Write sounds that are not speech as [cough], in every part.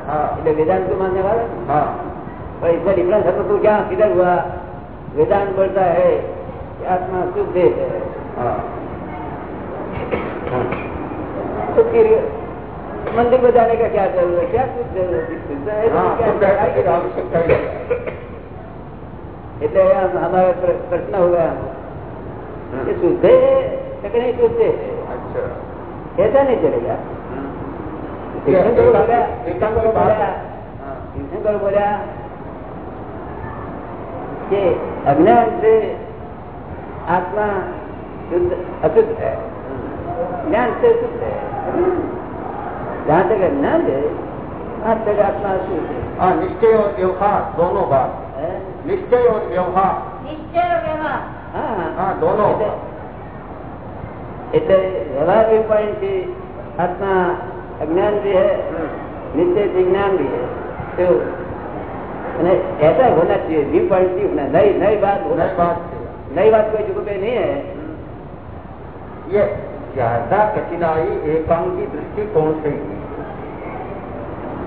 એટલે वेदांत को मानने वाला और इसका डिफरेंस है तो क्या किधर हुआ वेदांत बोलता है कि आत्मा शुद्ध है तो फिर मंदिर में जाने का क्या जरूरत है क्या कुछ जरूरत है शुद्ध है तो क्या आवश्यकता એટલે हमारा प्रश्न होगा ये शुद्ध है कि नहीं शुद्ध है अच्छा ऐसा नहीं चलेगा तीर्थंकर बोला तीर्थंकर बोला तीर्थंकर बोला कि अज्ञान से आत्मा शुद्ध अशुद्ध है ज्ञान से शुद्ध है जहाँ तक अज्ञान है वहाँ तक आत्मा अशुद्ध है हाँ निश्चय और व्यवहार दोनों बात हैं? निश्चय और व्यवहार નિશ્ચય વ્યવહાર હા हाँ दोनों એટલે- એટલે વ્યવહાર भी पॉइंट थी आत्मा अज्ञान भी है नित्य विज्ञान भी है तो અને ऐसा होना चाहिए व्यू पॉइंट भी होना नई नई बात होना नई बात थी नई बात कोई जुगो पे नहीं है ये ज्यादा कठिनाई एकांगी दृष्टिकोण से ही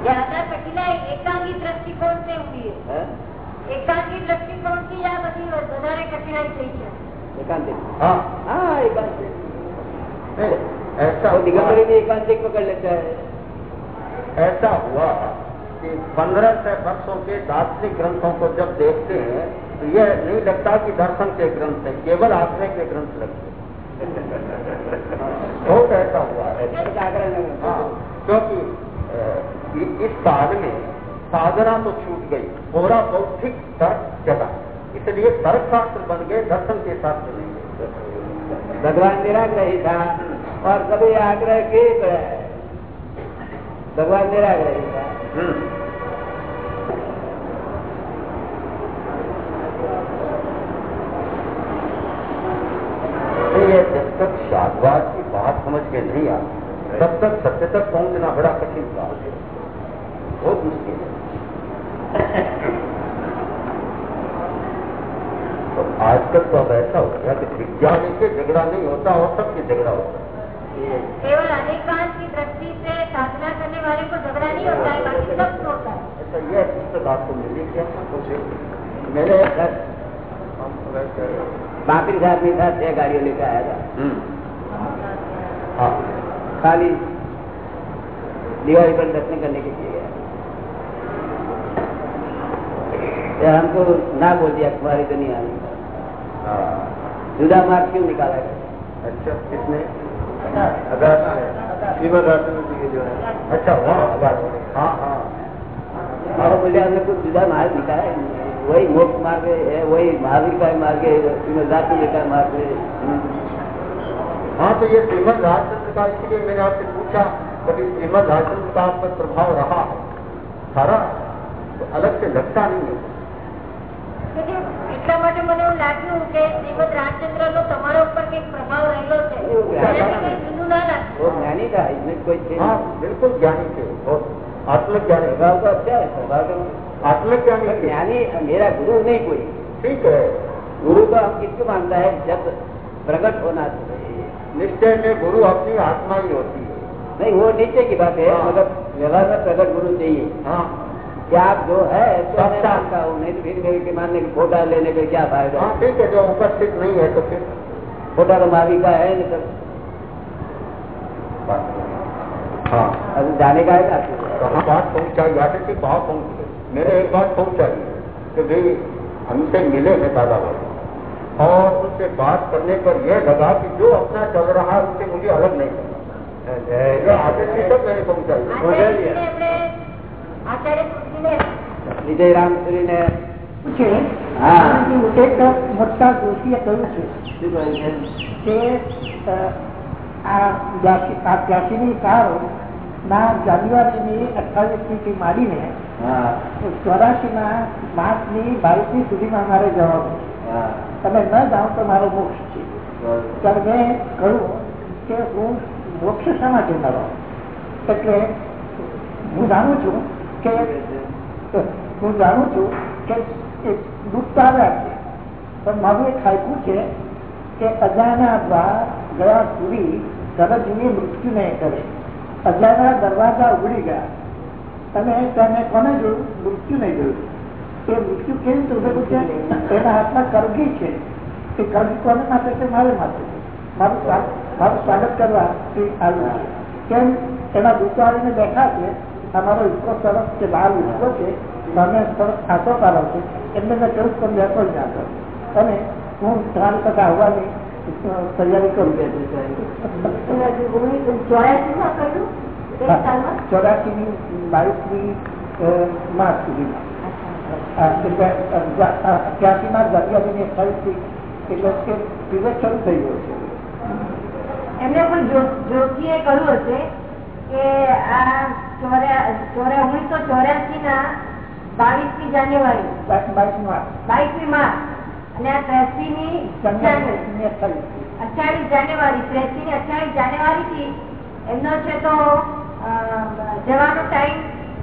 જ્યાદા કઠિનાઈ એકાંગી દ્રષ્ટિકોણ से हुई है हैं? એકાંગી દ્રષ્ટિકોણ થી આ બધી વધારે કઠિનાઈ થઈ છે एकांतिक हाँ हाँ एकांतिक नहीं, ऐसा तो दिगंबरी भी एकांतिक पकड़ लेता है। ऐसा हुआ कि पंद्रह से वर्षों के दार्शनिक ग्रंथों को जब देखते हैं तो यह नहीं लगता कि दर्शन के ग्रंथ है केवल आश्रय के ग्रंथ लगते हैं। बहुत ऐसा हुआ है। हाँ क्योंकि इस काल में साधना तो छूट गई पूरा बौद्धिक तर्क चला इसलिए तर्क शास्त्र बन गए दर्शन के शास्त्र नहीं। भगवान निराग्रही था। और कभी आग्रह के है। भगवान मेरा था हम्म। जब तक शादवाद की बात समझ के नहीं आती तब तक सत्य तक पहुँचना बड़ा कठिन काम है। बहुत मुश्किल है। [laughs] तो आजकल तो अब ऐसा हो गया कि विज्ञान से झगड़ा नहीं होता और सबसे झगड़ा होता है। केवल की दृष्टि से साधना करने वाले को झगड़ा नहीं होता है बाकी सब होता है। ऐसा यह पुस्तक आपको मिली क्या? मैंने साहब मेरे साथ छह गाड़ियों लेकर आया था। हम्म। हाँ। खाली दिवाली पर दर्शन करने के लिए गया। तो हमको ना बोल दिया तुम्हारी तो नहीं आनी हाँ। जुदा मार्ग क्यों निकाला गया अच्छा किसने? श्रीमद राष्ट्रपति के जो है अच्छा हाँ हाँ और बोले हमने कुछ जुदा मार्ग निकाला है। वही मोक्ष मार्ग है वही महावीर का मार्ग है श्रीमद राजचंद्र का का प्रभाव रहा है सारा तो अलग से लगता नहीं है એટલે એટલા માટે મને એવું લાગ્યું કે શ્રીમદ રાજચંદ્ર નો તમારા ઉપર કઈક પ્રભાવ રહેલો છે એનાથી કઈ જુદું ના લાગે वो ज्ञानी था इसमें कोई थे हाँ नहीं। बिल्कुल ज्ञानी थे बहुत आत्मज्ञानी स्वभाव तो अच्छा है स्वभाव तो आत्मज्ञानी पर थे ज्ञानी मेरा गुरु नहीं कोई ठीक है गुरु तो हम किसको मानता है जब प्रकट होना चाहिए निश्चय में गुरु अपनी आत्मा ही होती है नहीं वो नीचे की बात है हाँ। मगर व्यवहार में प्रकट गुरु चाहिए हाँ कि त्याग जो है तो मानता हूँ नहीं तो फिर मेरे के मानने की फोटा लेने का क्या फ़ायदा? हाँ, ठीक है जो उपस्थित नहीं है तो फिर। फोटा तो मावी का है नहीं तो- हाँ। अभी जाने का है कहाँ तो बात पहुँचाई आगे की कहाँ पहुँच मेरे एक बात पहुँचाई कि भाई हमसे मिले हैं दादा भाई। और उससे बात करने पर यह लगा कि जो अपना चल रहा है उससे मुझे अलग नहीं करना। आगे की सब मैंने पहुँचाई आचार्य વિજય રામસુરી ને. એક મોટા દોષીએ કહ્યું છે? કે આ બ્યાસીની સારો ના જાન્યુઆરીની અઠ્ઠાવીસની થી માંડીને ચોરાશીના માર્ચની બાવીસમી સુધીમાં મારે જવાનું તમે ન જાઓ તો મારો મોક્ષ છે. ત્યારે મેં કહ્યું કે હું મોક્ષ શા માટે ન એટલે હું જાણું છું કે હું જાણું છું કે દુઃખ તો આવ્યા છે. પણ મારું એક ખાયકું છે કે અજાના દ્વાર ગયા સુધી સરજીની મૃત્યુ નહીં કરે. અજાના દરવાજા ઉગડી ગયા. તમે તમે કોને જોયું? મૃત્યુ નહીં જોયું. એ મૃત્યુ કેવી રીતે ઉભેલું છે? એના હાથમાં કરગી છે. એ કરગી કોને માટે છે? મારે માટે મારું મારું સ્વાગત કરવા એ આવ્યું છે. કેમ? એના દુકાળીને બેઠા છે. અમારો ઈસરો સરસ છે લાલ ઈસરો છે તમે ખાતો પાડો છે એમને મેં કહ્યું તમે બેઠો જ ના કરો અને હું ત્રણ ટકા આવવાની તૈયારી કરું ચોરાસી ની બાવીસની માર્ચ સુધીમાં. ત્યાંથી માં દરિયાની ફરીથી એટલે કે પીરિયડ શરૂ થઈ ગયો છે. એમને પણ જોશીએ કહ્યું હશે કે આ ચોરે ઓગણીસો ચોર્યાસી ના બાવીસમી જાન્યુઆરી. બાવીસમી માર્ચ. અને આ ત્રેસી ની અઠાવીસ જાન્યુઆરી. ત્રેસી ની અઠ્યાવીસ જાન્યુઆરી. થી એમનો છે તો જવાનો ટાઈમ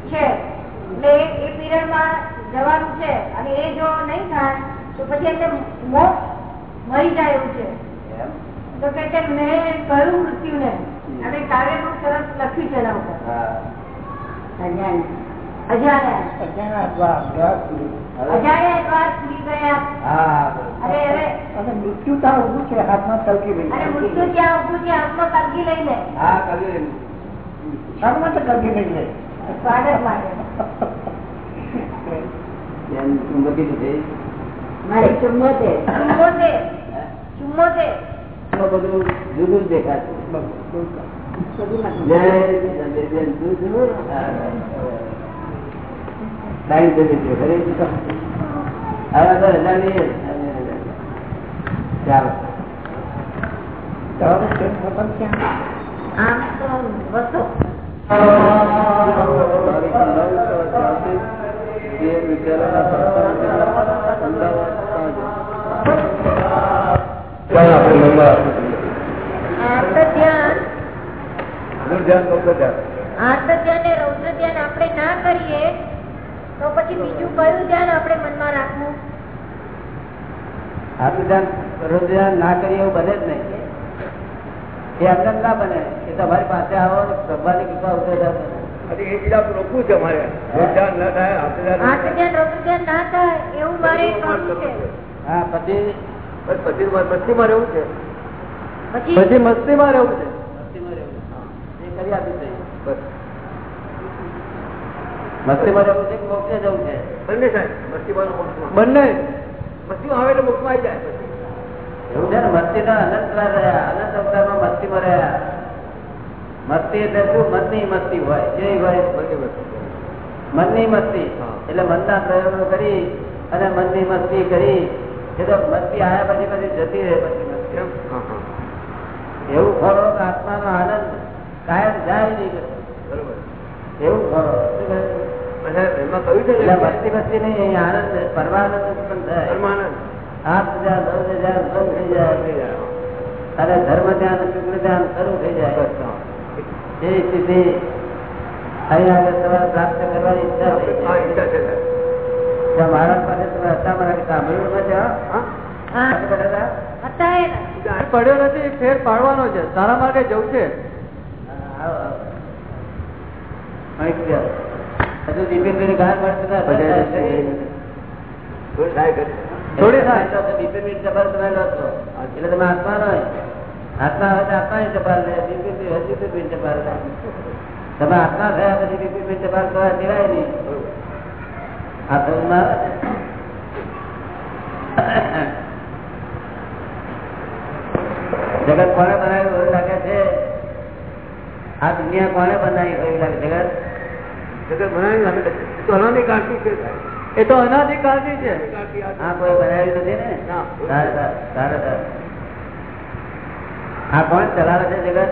છે એટલે એ પીરિયડમાં જવાનું છે. અને એ જો નહીં થાય તો પછી એમને મોક્ષ મરી જાય એવું છે. તો કે કે મેં કહ્યું મૃત્યુને? અને કાવ્યનું સરસ લખ્યું છે એના ઉપર. મૃત્યુ ત્યાં ઉભું છે હાથમાં તલકી રહી અને મૃત્યુ ત્યાં ઉભું છે હાથમાં કલગી લઈને શાના માટે તલકી નહીં લે સ્વાગત માટે મારી ચુમ્મોતેર ચુમ્મોતેર ચુમ્મોતેર બધું જુદું દેખાશે જય જય ખરે? હવે તો રજા નહીં ચાલો. આપણે ના કરીએ. તો પછી બીજું કયું ધ્યાન આપણે મનમાં રાખવું? આટલું ધ્યાન રોજ ધ્યાન ના કરીએ એવું બને જ નહીં. એ અંદર ના બને. એ તમારી પાસે આવો ને ભગવાનની કૃપા ઉતરે રોકવું છે ના થાય આર્ત ધ્યાન રૌદ્ર ધ્યાન ના થાય એવું મારે કરવું છે. હા પછી? પછી મસ્તીમાં રહેવું છે. પછી? પછી મસ્તીમાં રહેવું છે. કરી આપી. મસ્તીમાં રહેવું છે મોક્ષે જવું છે. બંને સાહેબ મસ્તીમાં બંને. મસ્તીમાં આવે એટલે મોક્ષમાં આવી જાય એવું છે ને મસ્તી ના અનંત રહ્યા અનંત અવતારમાં મસ્તીમાં રહ્યા. મસ્તી એટલે શું? મનની મસ્તી હોય કેવી હોય. મનની મસ્તી. એટલે મનના પ્રયોગો કરી અને મનની મસ્તી કરી. એ તો મસ્તી આવ્યા પછી પછી જતી રહે પછી મસ્તી. એવું ખોરો આત્માનો આનંદ કાયમ જાય નહીં. બરોબર. એવું ખરો. શું મસ્તી મસ્તી નહીં આનંદ પરમાનંદ ઉત્પન્ન થાય. ધ્યાન શરૂ થઈ જાય. ધર્મ ધ્યાન શુક્ર ધ્યાન શરૂ થઈ જાય. એ સ્થિતિ અહીં આગળ તમારે પ્રાપ્ત કરવાની ઈચ્છા છે. મહારાજ પાસે તમે હતા મારા સાંભળ્યું નથી. પડ્યો નથી ફેર પાડવાનો છે. સારા માર્ગે જવું છે? હજુ થોડી થાય દીપેનભાઈ ટપાલ તમે લો છો. એટલે તમે આત્મા નો આત્મા હોય તો આત્માની ટપાલ લે. દીપેનભાઈ હોય દીપેનભાઈ ટપાલ લે. તમે આત્મા થયા પછી દીપેનભાઈ ટપાલ કરવા દેવાય નહીં. આ તો જગત કોને બનાવ્યું એવું લાગે છે? આ દુનિયા કોને બનાવી એવું લાગે જગત જગત બનાવી નાખે છે. એ તો અનાદિ છે એ તો અનાધિકારથી છે. કોઈ બનાવ્યું નથી ને. આ કોણ? ચલાવે છે જગત?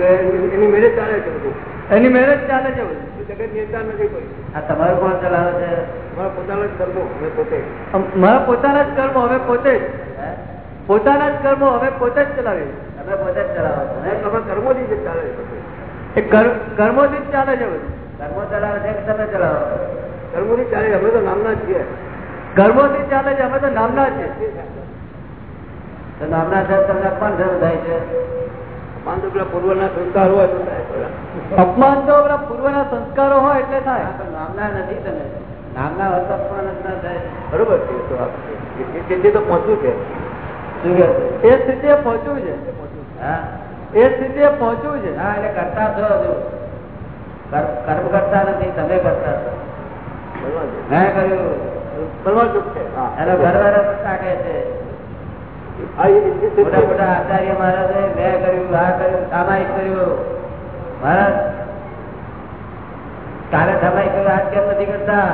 એની મેરેજ ચાલે છે. એની મેરેજ ચાલે છે. જગત નથી કોઈ. આ તમારું કોણ ચલાવે છે? મારા પોતાના જ કર્મો હવે પોતે. મારા પોતાના જ કર્મો હવે પોતે જ. હે? પોતાના જ કર્મો હવે પોતે જ ચલાવીએ. તમે પોતે જ ચલાવો છો. હે? તમે ચાલે છે કર્મ- કર્મોથી જ ચાલે છે બધું. કર્મો ચલાવે છે તમે ચલાવો? કર્મોથી ચાલે અમે તો નામના છીએ. કર્મોથી ચાલે છે. અમે તો નામના છીએ. તો નામના સર તમને કોણ શરૂ થાય છે? પાંચ પેલા પૂર્વના સંસ્કાર હોય અપમાન તો પેલા પૂર્વના સંસ્કારો હોય એટલે થાય. નામના નથી તમે. નામના હોય તો અપમાન જ ના થાય. બરોબર છે એ તો એ સિદ્ધિ તો પહોંચ્યું છે. છે? એ સ્થિતિએ પહોંચવું છે. હા? એ સ્થિતિએ પહોંચવું છે. હા એટલે કરતા છો હજુ. કર્મ કરતા નથી તમે કરતા છો. મેં કર્યું. એનો છે. મોટા મોટા આચાર્ય મહારાજે મેં આ કર્યું સામાયિક કર્યું. મહારાજ કાલે સામાયિક કર્યું આજ કેમ નથી કરતા?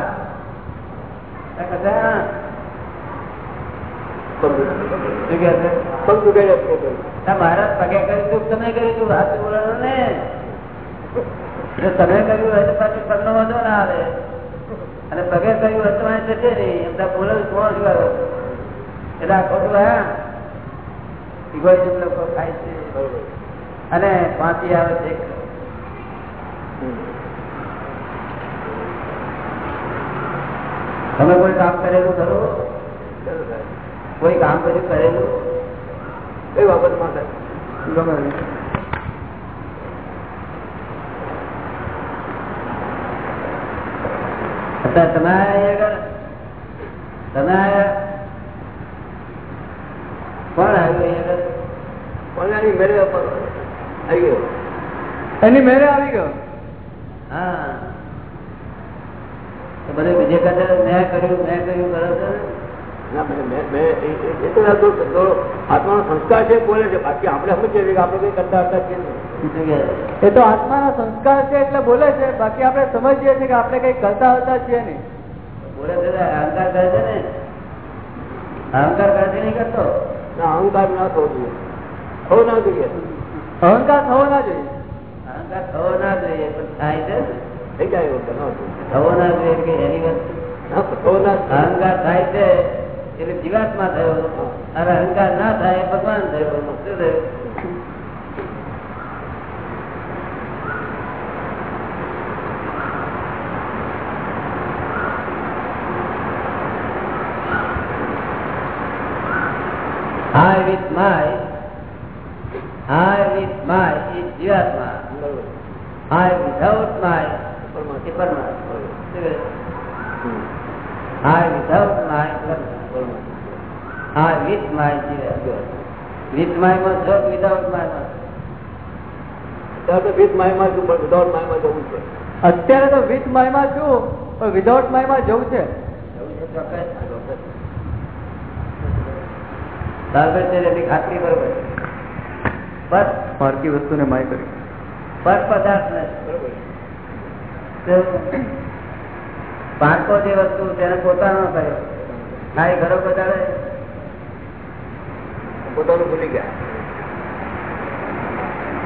તો શું કહે છે. જાય છે. મહારાજ પગે કર્યું તું તમે કર્યું તું હાથ બોલાવો ને. તમે કર્યું હોય તો પાછું પગનો વાંધો ના આવે. અને પગે કર્યું હોય તો નહીં. એમ બોલાવું કોણ કરો એટલે આ ખોટું હા. ઇગોઇઝમ લોકો ખાય છે. બરોબર. અને ફાંસી આવે છે. તમે કોઈ કામ કરેલું ખરું? કોઈ કામ કર્યું કરેલું? કઈ બાબતમાં? ગમે તમે? તમે એની મેળે આવી ગયો. એની મેરે આવી ગયો? હા. તો બીજે કદાચ મેં કર્યું મેં કર્યું કરો છો? સંસ્કાર છે બોલે છે. બાકી આપણે સમજીએ છીએ કે આપણે કઈ કરતા હતા છીએ? એ તો આત્માના સંસ્કાર છે એટલે બોલે છે. બાકી આપણે સમજીએ છીએ કે આપણે કઈ કરતા હતા છીએ નહીં. બોલે છે અહંકાર કરે છે ને? અહંકાર કરે છે નહીં કરતો? અહંકાર ના થવો જોઈએ. થવો ના જોઈએ. અહંકાર થવો ના જોઈએ. અહંકાર થવો ના જોઈએ પણ થાય છે. થવો ના જોઈએ કે એની વસ્તુ. અહંકાર થાય છે એટલે જીવાત્મા થયો. અને અહંકાર ના થાય એ ભગવાન થયો શું થયું I with my I with my is જીવાત્મા બરોબર. I without my પરમાત્મા. એ પરમાત્મા શું કહે? હમ. I without my પરમાત્મા. પરમાત્મા. I with my જીવાત્મા with માં છો માં? તો પણ જવું છે. અત્યારે તો વિથ માયમાં છું પણ વિધાઉટ માયમાં જવું છે. ચોક્કસ. બરાબર છે એની ખાતરી બરોબર પર પારકી વસ્તુને માય કરી. પર પદાર્થ નથી બરોબર. તો પારકો જે વસ્તુ તેને પોતાનો કર્યો. ખાઈ ઘરો બધાડે પોતાનું ભૂલી ગયા.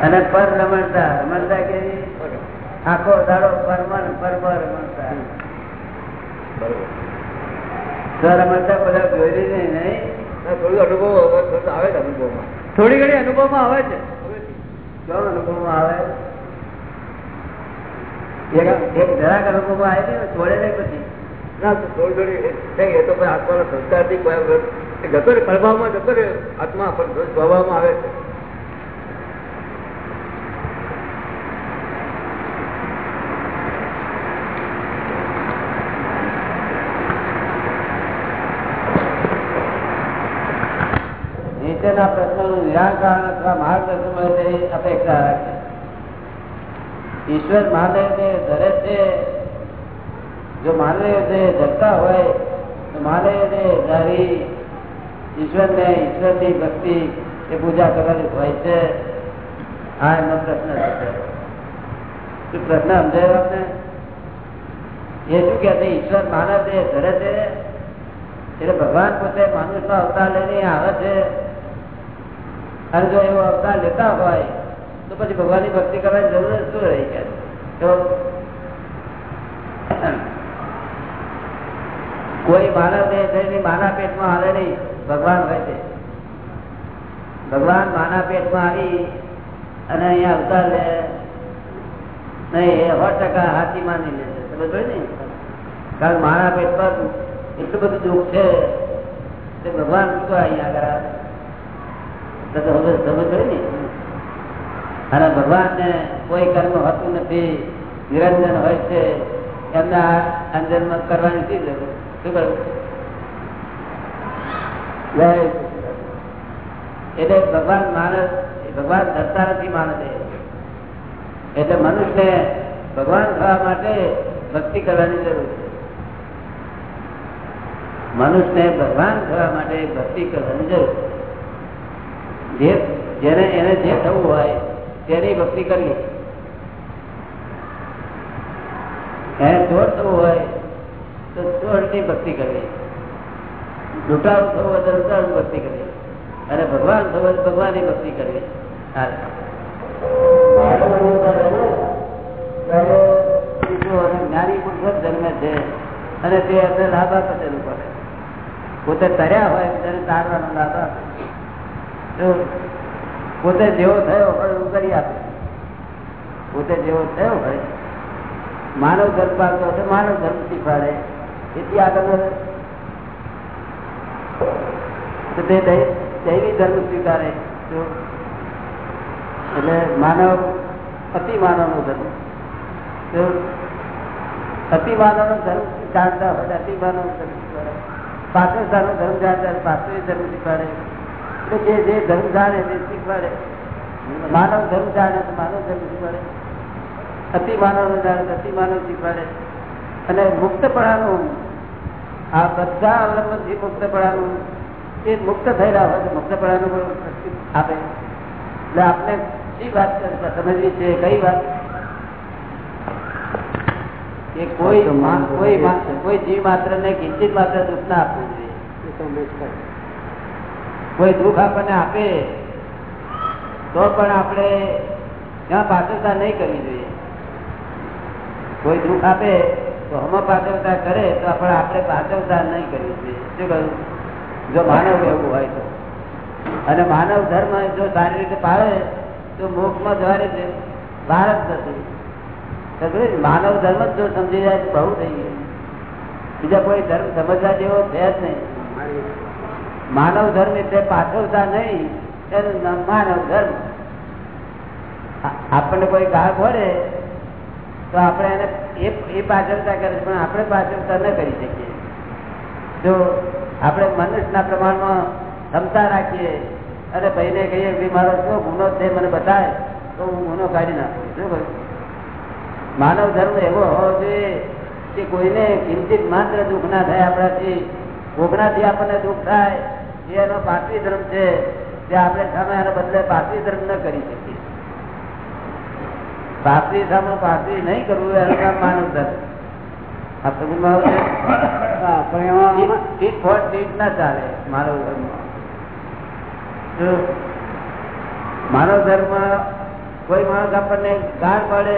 અને પર રમણતા રમણતા કે આખો દાડો પરમન પરમર રમણતા રમણતા બધા જોયેલી નહીં? નહીં થોડું અનુભવમાં આવે છે અનુભવમાં. થોડી ઘણી અનુભવમાં આવે છે. કેવો અનુભવમાં આવે? એક જરાક અનુભવમાં આવે છે ને છોડે નહીં પછી? ના થોડી થોડી એ- તો આત્માના સંસ્કારથી જતો રહે, પ્રભાવમાં જતો રહે, આત્મા સ્વભાવમાં આવે છે. માર્ગદર્શન મળે તેવી અપેક્ષા રાખે. ઈશ્વર માને ધરે છે, જો મહાદેવને ધરતા હોય, તો ધારી ઈશ્વરને, ઈશ્વરની ભક્તિ એ પૂજા કરવાની હોય છે? હા એમનો પ્રશ્ન છે પ્રશ્ન સમજાયો આપને? એ શું કે છે, ઈશ્વર માનવ દેહ ધરે છે? એટલે ભગવાન પોતે માનુષ નો અવતાર લઈને આવે છે. અને જો એવો અવતાર લેતા હોય, તો પછી ભગવાનની ભક્તિ કરવાની જરૂર શું રહી કે તો કોઈ માનવ દેહ થઈને માના પેટમાં આવે નહીં. ભગવાન હોય છે. ભગવાન માના પેટમાં આવી અને અહીંયા અવતાર લે. નહીં, એ સો ટકા હાથી માની લે છે. સમજ ને કારણ મારા પેટ પર એટલું બધું દુઃખ છે તે ભગવાન શું અહીંયા આગળ. સમજ હોય ને અને ભગવાન ને કોઈ કર્મ હોતું નથી. નિરંજન હોય છે. એમના અંજન કરવાની શી જરૂર? શું કરવું? એટલે ભગવાન માણસ ભગવાન ધરતા નથી માણસે એટલે મનુષ્યને ભગવાન થવા માટે ભક્તિ કરવાની જરૂર છે. મનુષ્યને ભગવાન થવા માટે ભક્તિ કરવાની જરૂર જે, જેને, એને જે થવું હોય, તેની ભક્તિ કરવી એને ચોર થવું હોય, તો ચોરની ભક્તિ કરવી લૂંટારું થવું તો લૂંટારું ભક્તિ કરે. અને ભગવાન થવું ભગવાનની ભક્તિ કરે. જ્ઞાની પુરુષો જન્મે છે અને તે એમને લાભ આપે છે પોતે તર્યા હોય તેને તારવાનો લાભ આપે. પોતે જેવો થયો હોય એવું કરી આપે. પોતે જેવો થયો હોય, માનવ ધર્મ પાડતો માનવ ધર્મ શીખવાડે. એથી આગળ તે દૈવી ધર્મ સ્વીકારે. એટલે માનવ અતિ માનવ નો ધર્મ. અતિ માનવ નો ધર્મ જાણતા હોય અતિ માનવ ધર્મ શીખવાડે પાછળ નો ધર્મ જાણતા પાછળ ધર્મ શીખવાડે એટલે જે જે ધર્મ જાણે તે શીખવાડે માનવ ધર્મ જાણે તો માનવ ધર્મ શીખવાડે અતિ માનવ જાણે અતિ માનવ શીખવાડે અને મુક્તપણાનું આ બધા અવલંબનથી મુક્તપણાનું એ મુક્ત થયેલા હોય તો મુક્તપણાનું આપે. એટલે આપણે શી વાત સમજવી છે? કઈ વાત? કે કોઈ કોઈ કોઈ જીવ માત્ર ને કિંચિત માત્ર દુઃખ ના આપવું જોઈએ. કોઈ દુઃખ આપણને આપે તો પણ આપણે ત્યાં પાછળતા નહીં કરવી જોઈએ. કોઈ દુઃખ આપે તો હમ પાછળતા કરે તો આપણે આપણે પાછળતા નહીં કરવી જોઈએ. શું કહ્યું? જો માનવ એવું હોય તો. અને માનવ ધર્મ જો સારી રીતે પાળે, તો મોક્ષમાં જવાની છે. જ નથી. માનવ ધર્મ જ જો સમજી જાય તો બહુ થઈ ગયું. બીજા કોઈ ધર્મ સમજવા જેવો છે જ નહીં. માનવ ધર્મ એટલે પાછળતા નહીં, એનું માનવ ધર્મ. આપણને કોઈ ગાળ પડે, તો આપણે એને એ પાછળતા કરે પણ આપણે પાછળતા ન કરી શકીએ. જો આપણે મનુષ્યના પ્રમાણમાં ક્ષમતા રાખીએ. અને ભાઈને કહીએ કે મારો શું ગુનો છે? મને બતાવે તો હું ગુનો કાઢી નાખું. શું માનવ ધર્મ એવો હોવો જોઈએ કે કોઈને કિંચિત માત્ર દુઃખ ના થાય આપણાથી. ભોગનાથી આપણને દુઃખ થાય એ એનો પાર્થિવ ધર્મ છે. જે આપણે સામે એના બદલે પાર્થિવ ધર્મ ન કરી શકીએ. પાર્થિવ સામે પાર્થિવ નહીં કરવું એનું કામ માનવ ધર્મ. ધર્મ. માનવ ધર્મ કોઈ માણસ આપણને ગાળ પડે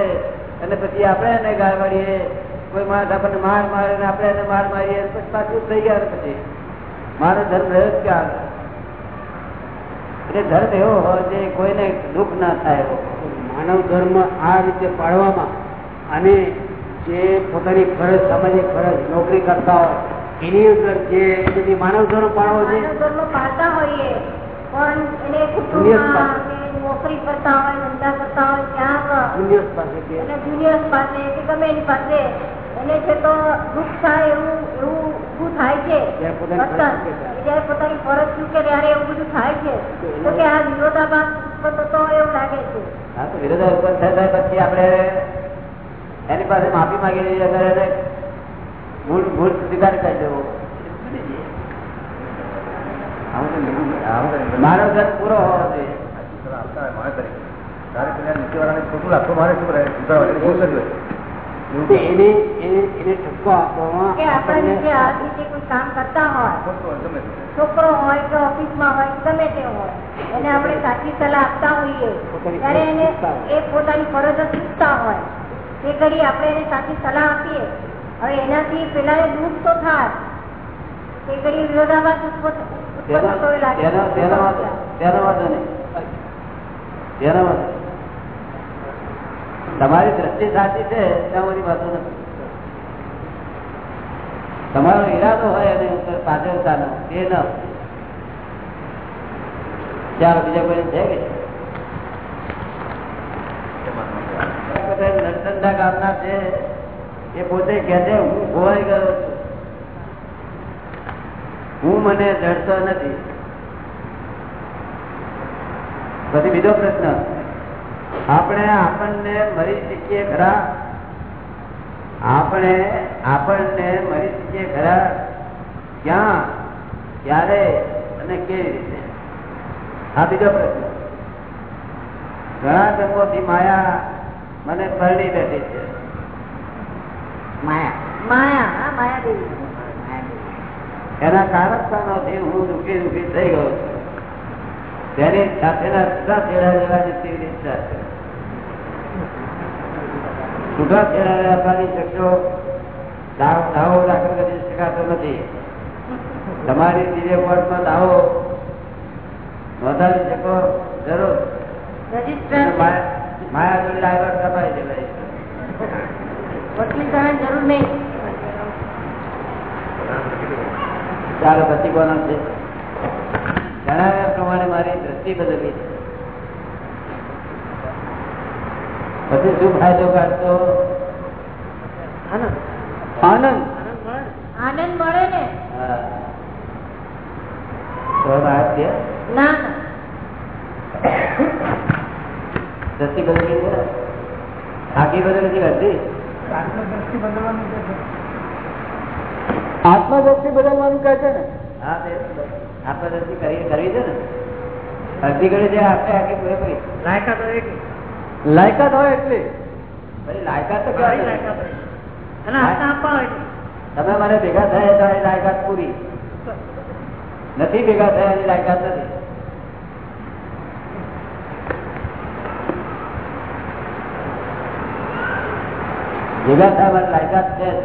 અને પછી આપણે એને ગાળ મારીએ કોઈ માણસ આપણને માર મારે ને આપણે એને માર મારીએ પછી પાછું થઈ ગયા પછી મારો ધર્મ રહ્યો જ ક્યાં એટલે ધર્મ એવો હોય જે કોઈને દુઃખ ના થાય એવો. માનવ ધર્મ આ રીતે પાડવામાં અને જે પોતાની ફરજ સામાજિક ફરજ નોકરી કરતા હોય એની અંદર જે બધી માનવ ધોરણ પાડવો છે? માનવ હોઈએ પણ એને કુટુંબમાં નોકરી કરતા હોય ધંધા કરતા હોય ત્યાં જુનિયર્સ પાસે જુનિયર્સ પાસે કે ગમે એની પાસે એને છે તો દુઃખ થાય એવું એવું ઊભું થાય છે? જ્યારે પોતાની ફરજ. ચૂકે ત્યારે. એવું બધું થાય છે. તો કે આ વિરોધાભાસ ઉત્પન્ન થતો એવું લાગે છે. હા તો વિરોધ ઉત્પન્ન થાય પછી આપણે એની પાસે માફી માંગી રહી અગર એને. ભૂલ ભૂલ સ્વીકાર કરી દેવો. માનવ ધર્મ પૂરો હોવો જોઈએ. એને એને એને ઠપકો આપવામાં કે આપણે આપણને નીચે આ રીતે કોઈ કામ કરતા હોય છોકરો હોય કે ઓફિસમાં હોય ગમે તે હોય એને આપણે સાચી સલાહ આપતા હોઈએ. ત્યારે એને એ પોતાની ફરજ ચૂકતા હોય. તે ઘડી આપણે એને સાચી સલાહ આપીએ. હવે એનાથી પેલા એ દુઃખ તો થાય એ ઘડી વિરોધાભાસ તમારી દ્રષ્ટિ સાચી છે ત્યાં વાંધો નથી. તમારો ઈરાદો હોય અને પાછળતાનો એ ન ચાલો બીજા કોઈ છે કે હું મને જડતો નથી. પછી બીજો પ્રશ્ન, આપણે આપણને મરી શકીએ ખરા? આપણે આપણને મરી શકીએ ખરા? ક્યાં, ક્યારે અને કેવી રીતે? આ બીજો પ્રશ્ન. ઘણા જન્મોથી માયા મને પરણી બેઠી છે. એના એના કારકતાનોથી હું દુઃખી દુઃખી થઈ ગયો છું. તેની સાથેના છૂટા છેડા લેવાની તીવ્ર ઈચ્છા છે. છૂટા છેડા લેવાની શકશો દાવો દાખલ કરી શકાતો નથી. તમારી દિવ્ય કોર્ટમાં દાવો નોંધાવી શકો જરૂર. માયા માયા જોડે ડાયવર્ટ કપાઈ દેવાય વકીલ સાહેબ જરૂર નહીં. ચાલો પછી કોનો છે જણાવ્યા પ્રમાણે મારી દ્રષ્ટિ બદલવી છે. પછી શું ફાયદો કાઢતો આનંદ. આનંદ. મળે. ને. હા. તો છે ના ના દ્રષ્ટિ બદલી છે આખી બદલી છે. આત્મદ્રષ્ટિ બદલવાનું કહે છે ને? હા તે આપણે કરી કરવી છે ને? અડધી ઘડી છે આપણે આખી પૂરેપૂરી લાયકાત હોય એટલી. પછી લાયકાત તો ક્યાં છે? અને હાથના આપવા હોય તમે મને ભેગા થયા તો લાયકાત પૂરી. નથી ભેગા થયા લાયકાત નથી. ભેગા થયા મારી લાયકાત છે. જ.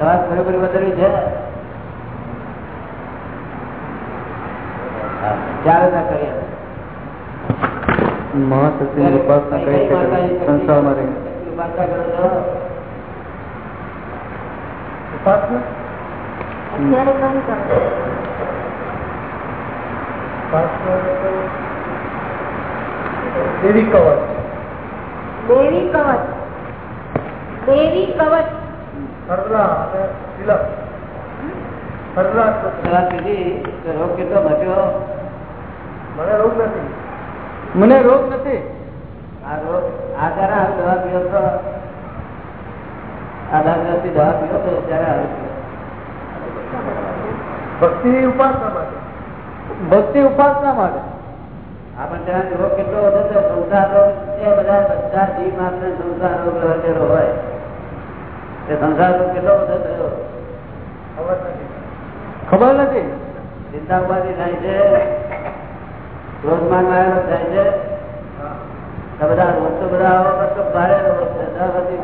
તમારે પૂરેપૂરી બદલવી છે? હા, ચાલો ના કરીએ. મહાશક્તિની ઉપાસના કરી શકે સંસારમાં રહી. ઉપાસના કરો છો? અત્યારે નહીં કરો. દેવી કવચ. દેવી કવચ. દેવી કવચ રોગ કેટલો મને રોગ નથી. મને રોગ નથી. આ રોગ આ ત્યારે દવા પીવો તો આ દાદાથી દવા પીવો તો ત્યારે ભક્તિ ઉપાસના માટે. ભક્તિ ઉપાસના માટે. આપણે ત્યાં રોગ કેટલો વધે તો સંસાર રોગ એ બધા બધા જીવ માત્ર સંસાર રોગ રહેલો હોય. સંસાર કેટલો બધો થયો? ખબર નથી. ચિંતા ઉપાધિ થાય છે. રોજમાન આવેલો થાય છે. બધા રોજ તો બધા ભારે રોગ છે હતી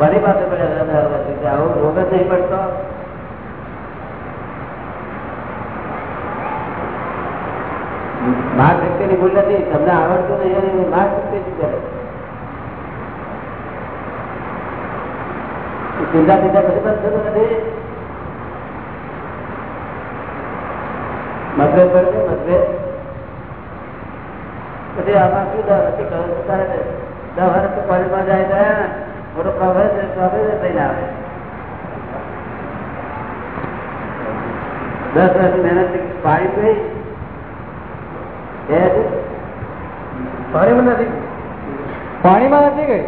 મારી પાસે પડ્યા દસ હતી આવો રોગ જ નહીં પડતો. માર શક્તિ ની ભૂલ નથી. તમને આવડતું નહીં માર્ગ માર શક્તિ શું કરે ચિંતા ચિંતા કદી બંધ થતું નથી? મતભેદ પડશે મતભેદ. પછી આમાં શું દર કોલેજમાં જાય ગયા મોટો પ્રોફેસર પ્રોફેસર થઈને આવે. દસ વર્ષ મહેનત પાણી પી. પાણીમાં નથી પાણીમાં નથી ગઈ?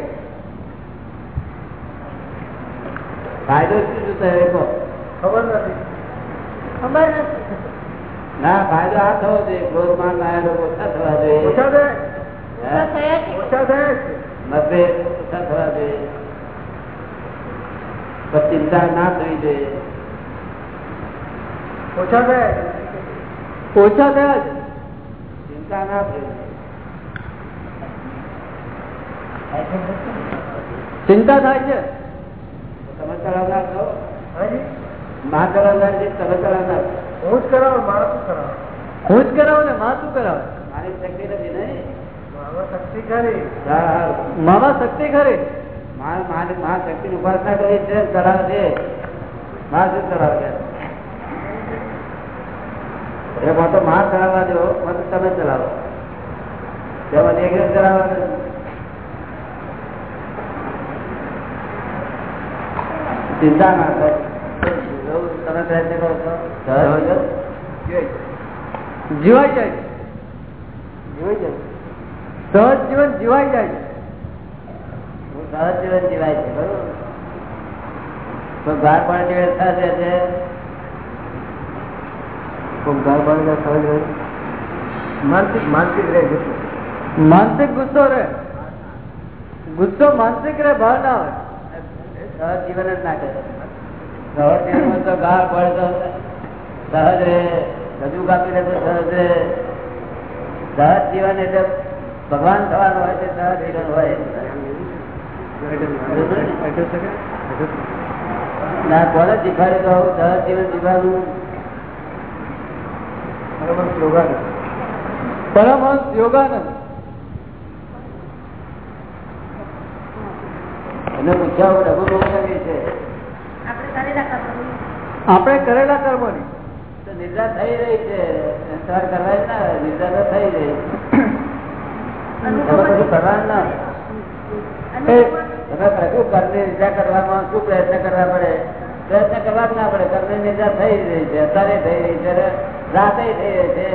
ફાયદો શું શું થયો એ ખબર નથી. ખબર નથી. ના ફાયદો આ થવો જોઈએ. ક્રોધમાન ના લોકો ઓછા થવા જોઈએ. ઓછા થાય ઓછા થાય મતભેદ ઓછા થવા જોઈએ. ચિંતા ના થવી જોઈએ. ઓછા થાય ઓછા થયા ચિંતા ના થવી ચિંતા થાય છે. છો છે. હું જ કરાવું મારે શું કરાવું હું જ કરાવું ને માં શું કરાવે? મારી શક્તિ નથી નહીં શક્તિ ખરી. હા, હા. મામા શક્તિ ખરી? મા- શક્તિ ઉપાસના કરી છે ચલાવે છે. મા શું ચલાવે છે? એટલે મા તો મા ચલાવવા દો મત તમે ચલાવો તેમાં ચલાવવા ચિંતા ના એવું તમે પ્રયત્ન કરો છો સહજ જાય. જીવાઈ જાય. સહજ જીવન જીવાય જાય. સહજ જીવન જીવાય છે બરોબર. તો ગાર પણ વ્યવસ્થા છે તે માનસિક માનસિક રહે માનસિક ગુસ્સો રહે. ગુસ્સો માનસિક રહે ભાવ ના હોય. સહજ જીવન જ ના કરે સહજ જીવન તો ગાળ પડે તો સહજ રે રજૂ કાપી રહે તો સહજ રે સહજ જીવન એટલે ભગવાન થવાનું હોય તે સહજ જીવન હોય. ના, કોને શીખવાડે તો સહજ જીવન જીવવાનું પરમહંસ યોગાનંદ એને પૂછ્યા ડબુ બહુ કરી છે આપણે કરેલા કર્મો આપણે કરેલા કર્મોની. તો નિદ્રા થઈ રહી છે. સવાર કરવા ના નિદ્રા તો થઈ રહી. ના કરવામાં શું પ્રયત્ન કરવા પડે? પ્રયત્ન કરવા જ ના પડે. કર્મની નિદ્રા થઈ રહી છે. અત્યારે થઈ રહી છે. રાતે થઈ રહી છે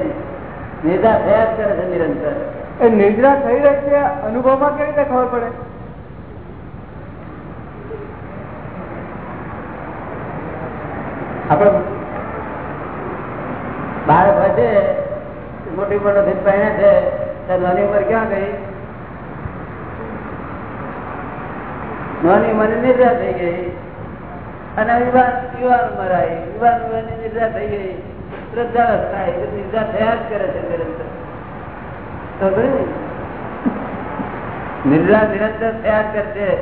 નિદ્રા થયા જ કરે છે નિરંતર. એ નિદ્રા થઈ રહી છે અનુભવમાં કેવી રીતે ખબર પડે? આપડે બાળક હોય છે, મોટી મોટો ભીત પહેણે છે નાની ઉંમર ક્યાં ગઈ? નાની ઉંમર નિદ્રા થઈ ગઈ. અને યુવાન યુવાન ઉંમર આવી. યુવાન ઉંમરની નિદ્રા થઈ ગઈ. વૃદ્ધાવસ્થા આવી નિદ્રા થયા જ કરે છે નિરંતર? નિદ્રા નિરંતર થયા જ કરશે.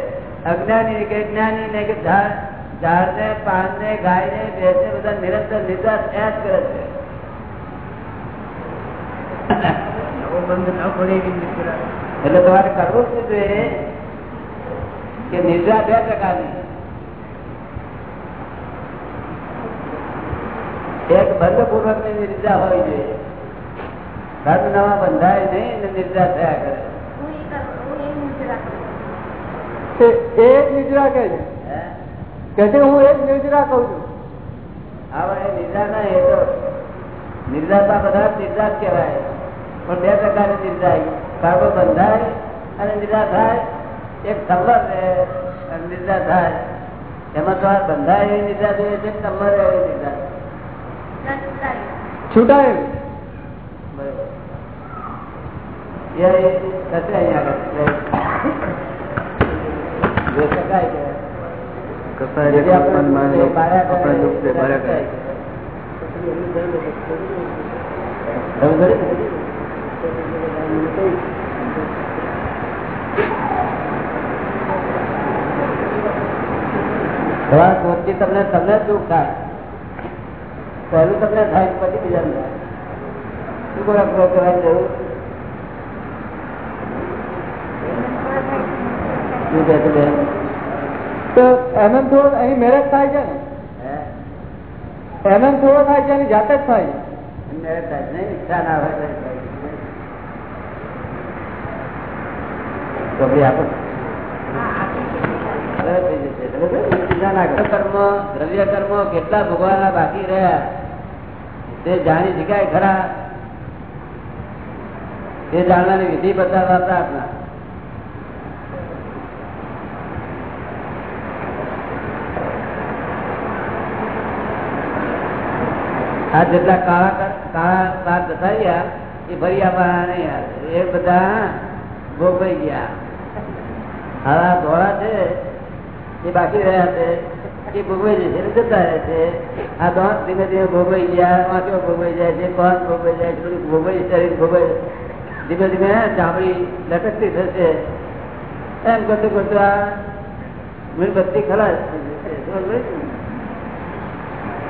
અજ્ઞાની કે જ્ઞાની ને કે ઝાડ ઝાડ ને પાન ને ગાય ને ભેંસ ને બધા નિરંતર નિદ્રા થયા જ કરે છે એટલે તમારે કરવું શું જોઈએ? કે નિદ્રા બે પ્રકારની. એક બંધ પૂર્વકની નિદ્રા હોવી જોઈએ. ધર્મ નવા બંધાય નહીં ને નિદ્રા થયા કરે. હું એ કરું હું એ નિદ્રા કરું. તે એ જ નિદ્રા કહે છે હે? કે છે હું એક નિર્જરા કહું છું હવે એ નિદ્રા ના એ તો નિર્જાતા બધા નિર્જા જ કહેવાય પણ બે પ્રકારની નિર્જાય કાળો બંધાય અને નિર્જા થાય એક સંવર રહે અને નિર્જા થાય એમાં તો આ બંધાય એવી નિર્જા જોઈએ છે સંવર એવી નિર્જા છૂટાય. બરોબર એ થશે અહીંયા આગળ જોઈ શકાય તમને તમને દુઃખ થાય. પહેલું તમને થાય પછી બીજાને થાય. શું ક્રોધ કરવાની જરૂર શું કહે છે બેન? તો એમએમ થોડો અહીં મેરેજ થાય છે ને? એમએમ થોડો થાય છે એની જાતે જ થાય નહીં? ઈચ્છા ના હોય તો. આપણે. કર્મ દ્રવ્ય કર્મ કેટલા ભોગવાના બાકી રહ્યા તે જાણી શકાય ખરા? તે જાણવાની વિધિ બતાવતા પ્રાર્થના આ જેટલા કાળા કાળા કાળા જતા ગયા એ ફરી આપણા નહીં આવે. એ બધા ભોગવાઈ ગયા. હવે આ ધોળા છે, એ બાકી રહ્યા છે, એ ભોગવાઈ જશે એટલે જતા રહે છે. આ દોત ધીમે ધીમે ભોગવાઈ ગયા, વાંચો ભોગવાઈ જાય છે, કોણ ભોગવાઈ જાય છે, બધું ભોગવાઈ શરીર ભોગવાઈ ધીમે ધીમે ચામડી લટકતી થશે. એમ કરતું કરતું આ મીણબત્તી ખલાસ?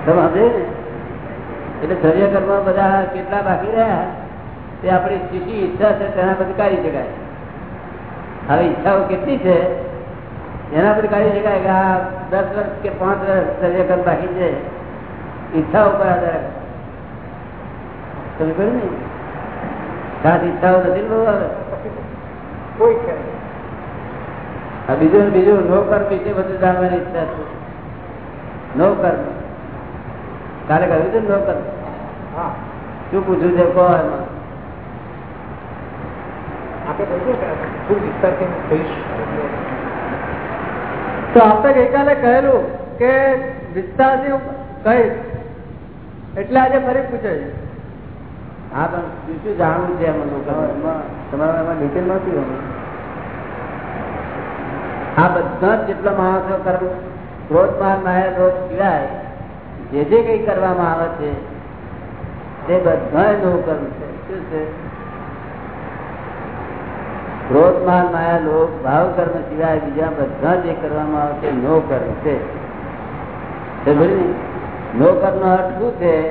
તમે સમજે ને? એટલે દ્રવ્ય કર્મ બધા કેટલા બાકી રહ્યા તે આપણી શીશી ઈચ્છા છે તેના પછી કાઢી શકાય. હવે ઈચ્છાઓ કેટલી છે એના પર કાઢી શકાય કે આ દસ વર્ષ કે પાંચ વર્ષ દ્રવ્ય કર્મ બાકી છે. ઈચ્છાઓ પર આધાર તમે કહ્યું ને? ખાસ ઈચ્છાઓ નથી ને બહુ હવે કોઈ છે. આ બીજું ને બીજું નો કર્મ વિશે બધું જાણવાની ઈચ્છા છે. નો કર્મ કાલે કહ્યું છે ને શું પૂછ્યું છે? કહો એમાં. આપણે કહ્યું કે ખૂબ વિસ્તારથી કહીશ તો આપણે ગઈકાલે કહેલું કે વિસ્તારથી કહીશ. એટલે આજે ફરી પૂછે છે. હા પણ શું શું જાણવું છે તમારે એમાં ડિટેલ નથી આ બધા જેટલા માણસો કરવું ક્રોધ માર માયા રોજ સિવાય જે જે કઈ કરવામાં આવે છે, તે બધા નો કર્મ છે. શું છે? ક્રોધ માયા લોક ભાવ કર્મ સિવાય બીજા બધા જે કરવામાં આવે છે, નો કર્મ છે. નો કર્મ અર્થ શું છે?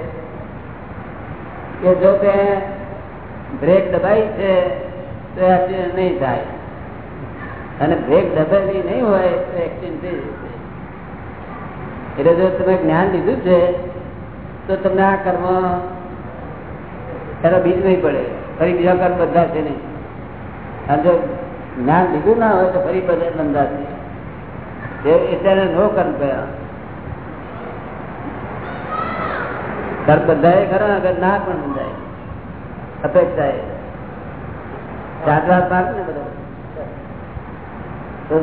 કે જો તે બ્રેક દબાઈ છે, તો એક્સિડન્ટ નહીં થાય. અને બ્રેક દબાવી નહીં હોય, તો એક્સિડન્ટ થઈ જશે એટલે જો તમે જ્ઞાન લીધું છે, તો તમને આ કર્મ એનો બીજ નહીં પડે. ફરી બીજા કર્મ બંધાશે નહીં. અને જો જ્ઞાન લીધું ના હોય, તો ફરી બધા બંધાશે. એટલે નો કર્મ કયા કર્મ બંધાય ખરા, અગર ના પણ બંધાય. અપેક્ષા એ વાર ને બધા. તો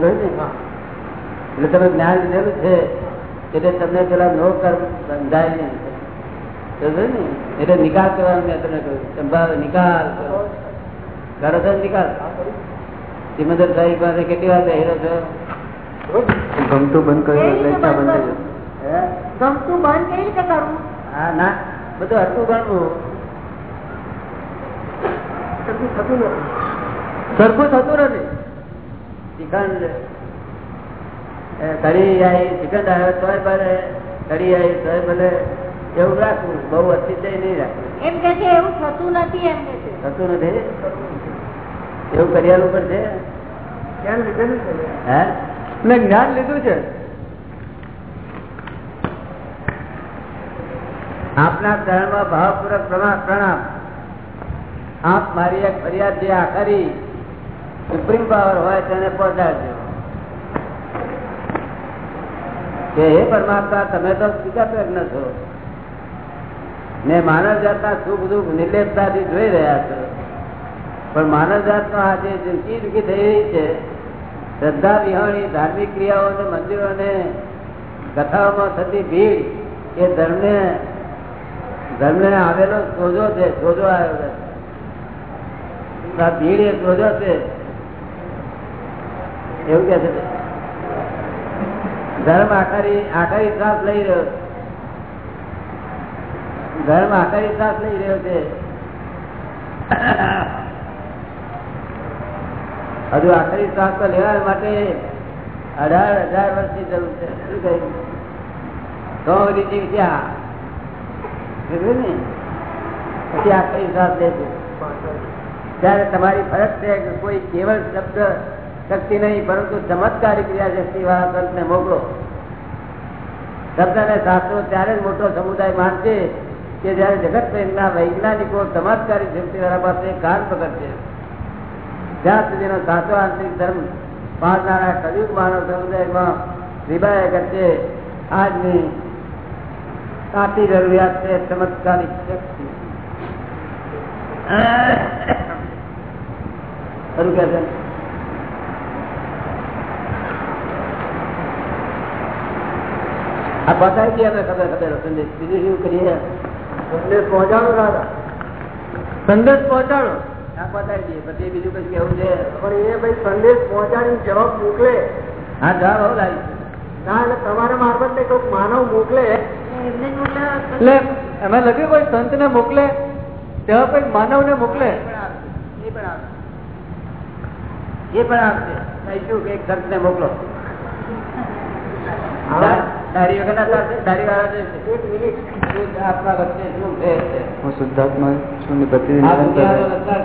એટલે તમે જ્ઞાન લીધેલું છે. એટલે તમને પેલા નો કર્મ બંધાય નહીં. ને? એટલે નિકાલ કરવાનું મેં તમને કહ્યું સંભાવ નિકાલ કરો. કરો છો નિકાલ? સિમંદર સાહેબ પાસે કેટલી વાર બેહેલો છો? ગમતું બંધ કર્યું એટલે ઈચ્છા બંધ થઈ હે? ગમતું બંધ કેવી રીતે કરવું હા ના. બધું હરતું ગણવું. સરખું થતું નથી. સરખું થતું નથી. શ્રીખંડ કઢી આવી ચિકન આવ્યો તોય ભલે કરી આવી તોય ભલે એવું રાખવું બહુ અતિશય નહીં રાખવું. એમ કે છે એવું થતું નથી એમ કે છે. થતું નથી? એવું કરિયાલું પણ છે? ધ્યાન લીધેલું છે. મેં. હે? મેં જ્ઞાન લીધું છે. આપના ચરણમાં ભાવપૂર્વક પ્રમાણ પ્રણામ. આપ મારી એક ફરિયાદ જે કરી. સુપ્રીમ પાવર હોય તેને પહોંચાડજો. કે હે પરમાત્મા, તમે તો સ્વીકાર પ્રજ્ઞ છો. ને માનવ જાતના સુખ દુઃખ નિર્લેપતાથી જોઈ રહ્યા છો. પણ માનવ જાતનો આજે જિંદગી દુઃખી થઈ રહી છે, શ્રદ્ધા, વિહોણી, ધાર્મિક ક્રિયાઓ અને મંદિરોને કથાઓમાં થતી ભીડ, એ ધર્મને ધર્મને આવેલો સોજો છે, સોજો આવ્યો છે ભીડ એ સોજો છે. એવું કે છે. ધર્મ આખારી આખારી શ્વાસ લઈ રહ્યો ધર્મ આખારી શ્વાસ લઈ રહ્યો છે. હજુ આખરી શ્વાસ તો લેવા માટે અઢાર હજાર વર્ષની જરૂર છે. શું કહ્યું? તો ક્યાં સમજ્યું ને? પછી આખરી શ્વાસ લેજો ત્યારે તમારી ફરજ છે કે કોઈ કેવળ શબ્દ શક્તિ નહીં, પરંતુ ચમત્કારી ક્રિયા શક્તિ વાળા સંતને મોકલો. શબ્દ અને શાસ્ત્રો ત્યારે જ મોટો સમુદાય માનશે કે જયારે જગત પ્રેમના વૈજ્ઞાનિકો ચમત્કારી શક્તિ વાળા પાસે કાન પકડશે. જ્યાં સુધીનો સાચો આંતરિક ધર્મ પાડનારા કયુગ માનવ સમુદાયમાં વિભાય કરશે, આજની સાચી જરૂરિયાત છે ચમત્કારી શક્તિ. ખરું કે આ બતાવી દઈએ અમે ખબર ખબર સંદેશ બીજું શું કરીએ? સંદેશ પહોંચાડો દાદા. સંદેશ પહોંચાડો. આ બતાવી દઈએ પછી બીજું કઈ કેવું છે? પણ એ ભાઈ સંદેશ પહોંચાડીને જવાબ મોકલે. હા જવાબ હું લાવીશ ના એટલે તમારા મારફતે કોઈક માનવ મોકલે. એમને જ મોકલ્યા એટલે એમાં લખ્યું કોઈ સંત ને મોકલે? તેવા કોઈ માનવ ને મોકલે? એ પણ આવશે એ પણ આવશે કહીશું કે સંત ને મોકલો. દાઢી હું શુદ્ધાત્મા છું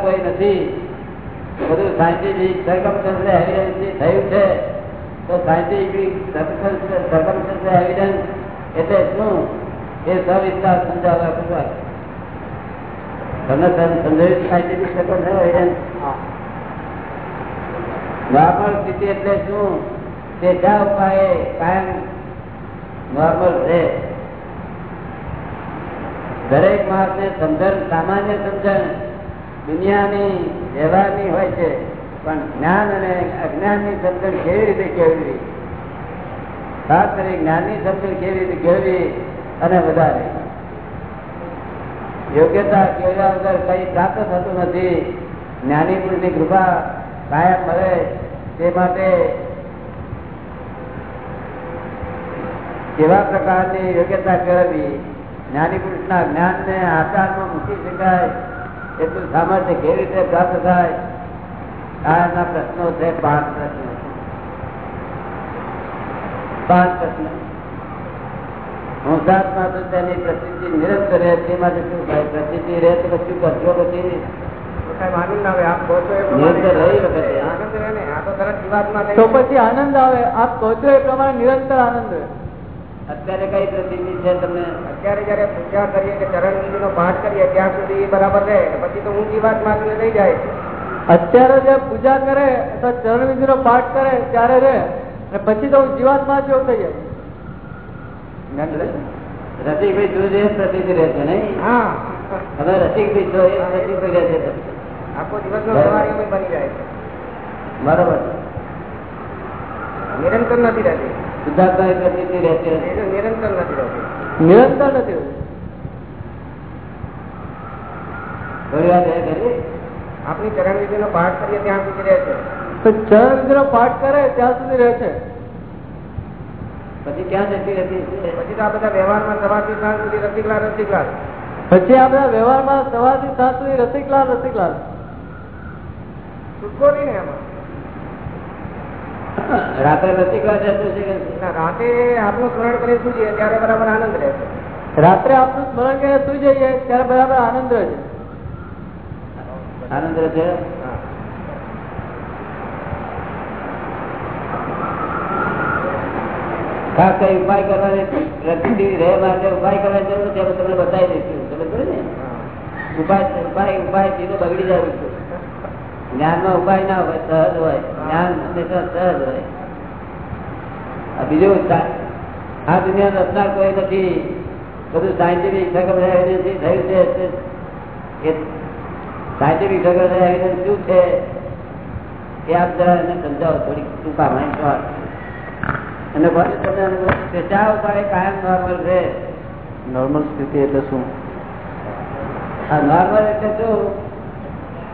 કોઈ નથી. બધું સાયન્ટિફિક સર્કમસ્ટન્સ એવિડન્સ થયું છે. તો સાયન્ટિફિક સર્કમસ્ટન્સ એવિડન્સ એટલે શું? એ સવિસ્તાર સમજાવવા પૂછવા તમને સમજાયું સાયન્ટિફિક સર્કમસ્ટન્સ એવિડન્સ દ્વાપર સ્થિતિ એટલે શું? તે જ્યાં ઉપાય કાયમ નોર્મલ છે. દરેક માણસને સમજણ સામાન્ય સમજણ દુનિયાની વ્યવહારની હોય છે, પણ જ્ઞાન અને અજ્ઞાનની સમજણ કેવી રીતે કેળવી? ખાસ કરી જ્ઞાનની સમજણ કેવી રીતે કેળવી અને વધારે? યોગ્યતા કેળવ્યા વગર કઈ પ્રાપ્ત થતું નથી. જ્ઞાની પુરુષની કૃપા કાયમ મળે તે માટે કેવા પ્રકારની યોગ્યતા કરવી જ્ઞાની પુરુષના જ્ઞાનને આચારમાં મૂકી શકાય એટલું સામર્થ્ય કેવી રીતે પ્રાપ્ત થાય? આના પ્રશ્નો છે પાંચ પ્રશ્નો. પાંચ પ્રશ્ન. સંસારમાં તો તેની પ્રસિદ્ધિ નિરંતર રહે તે માટે શું થાય? પ્રસિદ્ધિ રહે તો શું કરજો પછી? તો પછી આનંદ આવે. આપ કહો છો એ પ્રમાણે નિરંતર આનંદ રહે. અત્યારે કઈ પ્રસિદ્ધિ છે તમને? અત્યારે જયારે પૂજા કરીએ કે ચરણ વિધિ નો પાઠ કરીએ ત્યાં સુધી બરાબર રહે. પછી તો હું વાતમાં લઈ જાય. અત્યારે જે પૂજા કરે અથવા ચરણ વિધિ નો પાઠ કરે ત્યારે રે અને પછી તો જીવાતમાં જેવું થઈ જાય રસિકભાઈ જોજે પ્રસિદ્ધિ રહેશે નહીં? હા. હવે રસિકભાઈ જો એ રહે છે. આખો દિવસ નો વ્યવહાર બની જાય છે. બરોબર. નિરંતર નથી રહેતી. શુદ્ધાત્મા પ્રસિદ્ધિ રહેશે એ નિરંતર નથી રહેતી. નિરંતર નથી હોતું. થોડી વાર રહે ખરી? આપણી ચરણ વિધિ નો પાઠ કરીએ ત્યાં સુધી રહે છે. ચરણ વિધિ નો પાઠ કરે ત્યાં સુધી રહે છે. પછી ક્યાં જતી રહેતી? પછી તો આ બધા વ્યવહારમાં સવારથી સાંજ સુધી રસિકલા રસિકલા પછી આ બધા વ્યવહારમાં સવારથી સાંજ સુધી રસિકલા રસિકલા છૂટકો નહીં ને એમાં. જતું છે રાતે આપણું સ્મરણ કરી ત્યારે બરાબર આનંદ રહે. રાત્રે આપનું સ્મરણ કરીને સુઈ જઈએ ત્યારે બરાબર આનંદ રહે છે. આનંદ રહેશે હા. ખાસ કઈ ઉપાય કરવાની પ્રસિદ્ધિ રહે માટે ઉપાય કરવાની જરૂર છે તમને બતાવી દઈશું. તમે જોયું ને ઉપાય ઉપાય ઉપાય સીધો બગડી જાય છે જ્ઞાનમાં ઉપાય ના હોય સહજ હોય. જ્ઞાન હંમેશા સહજ હોય. આ બીજું આ દુનિયા રચના કોઈ નથી. બધું સાયન્ટિફિક સગવડ એવિડન્સ થયું છે. એ સાયન્ટિફિક સગવડ એવિડન્સ શું છે? એ આપ જરા એને સમજાવો થોડીક ટૂંકા વાર. અને પછી ચા ઉપાય કાયમ નોર્મલ છે. નોર્મલ સ્થિતિ એટલે શું? આ નોર્મલ એટલે શું?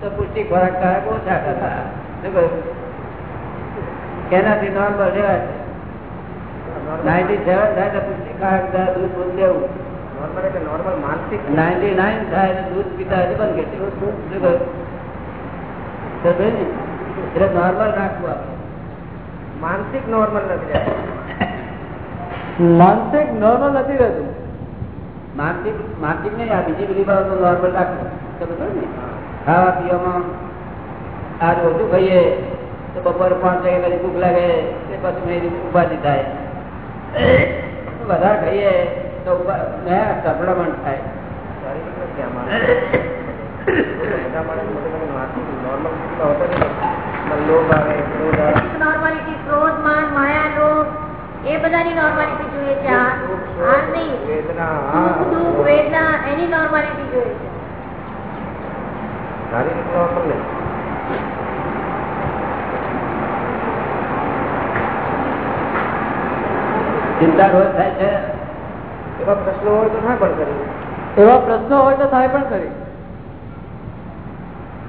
તો પુષ્ટિ ખોરાક કારક ઓછા કરતા કેનાથી નોર્મલ રહેવાય નાઇન્ટી સેવન થાય તો પુષ્ટિકારક દૂધ લેવું નોર્મલ માનસિક. નાઇન્ટી નાઇન થાય દૂધ પીતા હજી બંધ કરી? એટલે નોર્મલ રાખવું આપણે. માનસિક નોર્મલ નથી માનસિક નોર્મલ નથી રહેતું. માનસિક માનસિક નહીં આ બીજી બધી બાબતો નોર્મલ રાખવું. તમે ખાવા પીવામાં આજ ઓછું ખાઈએ તો બપોર પાંચ વાગે પછી ભૂખ લાગે તે પછી મેં ઉપાધિ થાય વધારે ખાઈએ તો સપ્લમેન્ટ થાય જોઈએ એની નોર્માલિટી જોઈએ છે નોર્મલ નહીં. ચિંતા રોજ થાય છે? એવા પ્રશ્નો હોય તો થાય પણ કરી. એવા પ્રશ્નો હોય તો થાય પણ ખરી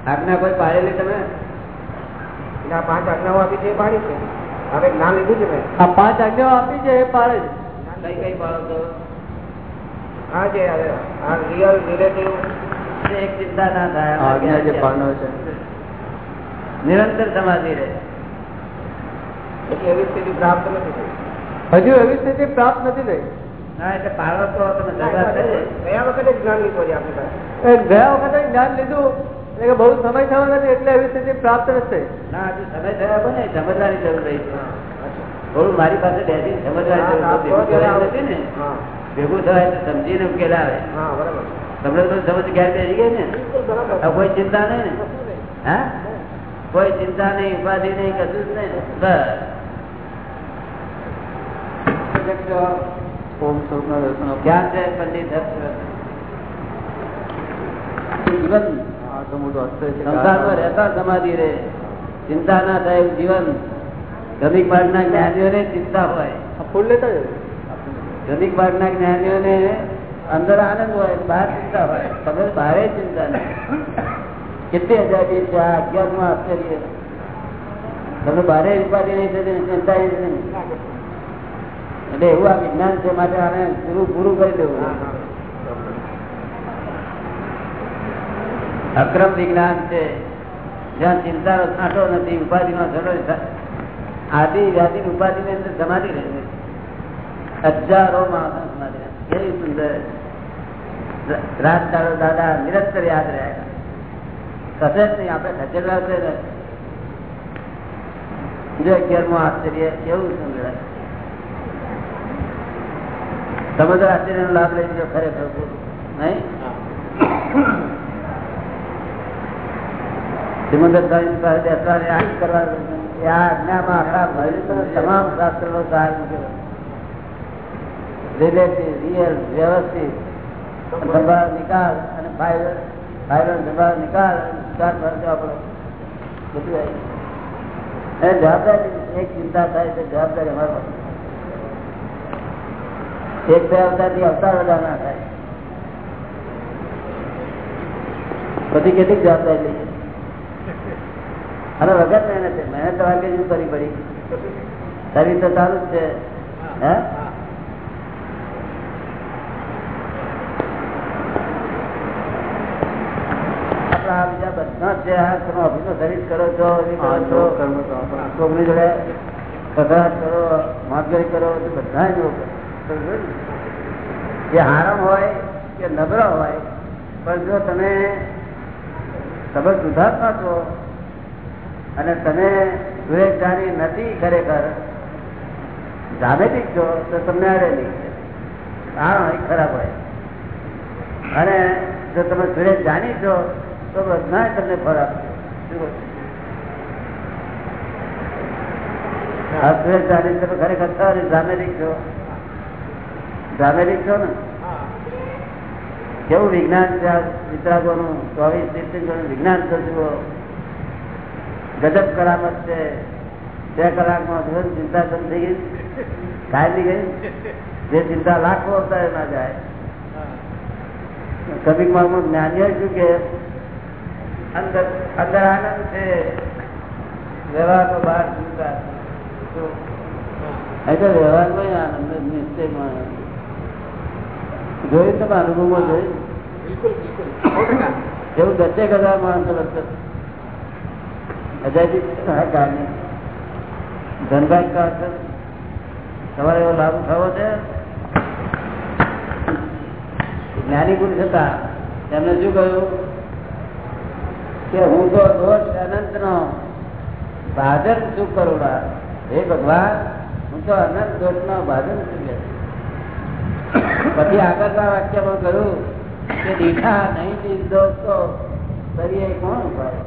આજ્ઞા કોઈ પાડેલી તમે? આ પાંચ આજ્ઞાઓ આપી છે એ પાડી છે. હવે જ્ઞાન લીધું છે મેં. આ પાંચ આજ્ઞાઓ આપી છે એ પાડે છે. કઈ કઈ પાડો તો હા જે આ રિયલ રિલેટિવ એક ચિંતા ના થાય આજ્ઞા જે પાડનાર છે. નિરંતર સમાધિ રહે. એવી સ્થિતિ પ્રાપ્ત નથી હજુ એવી સ્થિતિ પ્રાપ્ત નથી થઈ. ગયા વખતે જ્ઞાન લીધું એટલે કે બહુ સમય થયો નથી એટલે એવી સ્થિતિ પ્રાપ્ત નથી થઈ. ના હજુ સમય થયા બને સમજવાની જરૂર રહી છે. થોડું મારી પાસે બેસી સમજવાની જરૂર નથી. ને હા ભેગું થવાય તો સમજીને ઉકેલ આવે. હા બરાબર. તમને તો સમજ ઘેર બેસી ગઈ ને? કોઈ ચિંતા નહીં ને? હા? કોઈ ચિંતા નહીં ઉપાધિ નહીં કશું જ નહીં. બસ. છે પંડિત જીવન સંસારમાં રહેતા સમાધિ ચિંતા ના થાય જીવન. ગમિક માર્ગના જ્ઞાનીઓને ચિંતા હોય. ફૂલ લેતા જ ગમિક માર્ગના જ્ઞાનીઓને અંદર આનંદ હોય, બહાર ચિંતા હોય. તમે બહારે ચિંતા નહીં કેટલી અજાબી છે? આ અગિયારમાં આશ્ચર્ય. તમે બહારે ઉપાધિ નહીં થતી ચિંતા એટલે એવું આ વિજ્ઞાન છે, માટે આને પૂરું પૂરું કરી દેવું. અક્રમ વિજ્ઞાન છે. જ્યાં ચિંતાનો છાંટો નથી ઉપાધિ નો છાંટો આદિ, વ્યાધિ ઉપાધિ ની અંદર સમાધિ રહે છે. હજારો માણસો સમાધિ કેવી સુંદર. દાડો દાદા નિરંતર યાદ રહ્યા કશે જ નહીં, આપણે ખસેડવા છે ને. જો અગિયારમું આશ્ચર્ય, કેવું સમજાય તમે આશ્ચર્ય નો લાભ લઈ લીધો ખરેખર નહીં? સ્વામી પાસે બેસવા ને આ કરવા એ આ આજ્ઞામાં આખા ભવિષ્યના તમામ શાસ્ત્રનો સહાય મૂક્યો. રિલેટિવ, રિયલ, વ્યવસ્થિત. નિકાલ અને અવતારથી અવતાર વધાર ના થાય. બધી કેટલીક જવાબદારી લઈએ અને વગર મહેનત મહેનત તો વાગે શું કરવી પડી. શરીર તો ચાલુ જ છે. હે આપણા આ આ તમે ઓફિસનો સર્વિસ કરો છો એ કરો છો. કોકની જોડે કસરત કરો માગણી કરો તો બધા જ જે હારમ હોય કે નબળો હોય પણ જો તમે તમે સુધારતા છો અને તમે વિવેકદારી નથી ખરેખર જામેતિક છો તો તમને અડે નહીં આ હોય ખરાબ હોય. અને જો તમે સુરેશ જાણી છો તો બધા તમને ફળ આપશે જાણી ખરેખર છો અને જામેતિક છો? જામેરિક છો ને? કેવું વિજ્ઞાન વિતરાગોનું ચોવીસ તીર્થંકરોનું વિજ્ઞાન થતું ગજબ કરામત છે. બે કલાકમાં ધોરણ ચિંતા બંધ થઈ ગઈ કાઢી ગઈ. જે ચિંતા લાખો અવતારે ના જાય. કવિક માર્ગમાં જ્ઞાનીઓ શું કે? અંદર અંદર આનંદ છે. વ્યવહારમાં બહાર ચિંતા વ્યવહારમાં આનંદ જ નિશ્ચયમાં જોયું તમે અનુભવમાં જોયું? એવું દસેક હજાર માણસો લગતા ગામની ધનભાઈ કા તમારે એવો લાભ થવો છે? જ્ઞાની પુરુષ હતા. એમને શું કહ્યું? કે હું તો દોષ અનંત નો ભાજન શું કરું હે ભગવાન, હું તો અનંત દોષ નો ભાજન છું પછી આગળના વાક્યમાં કહ્યું કે દીઠા નહીં દીધ તો કરીએ કોણ ઉપાય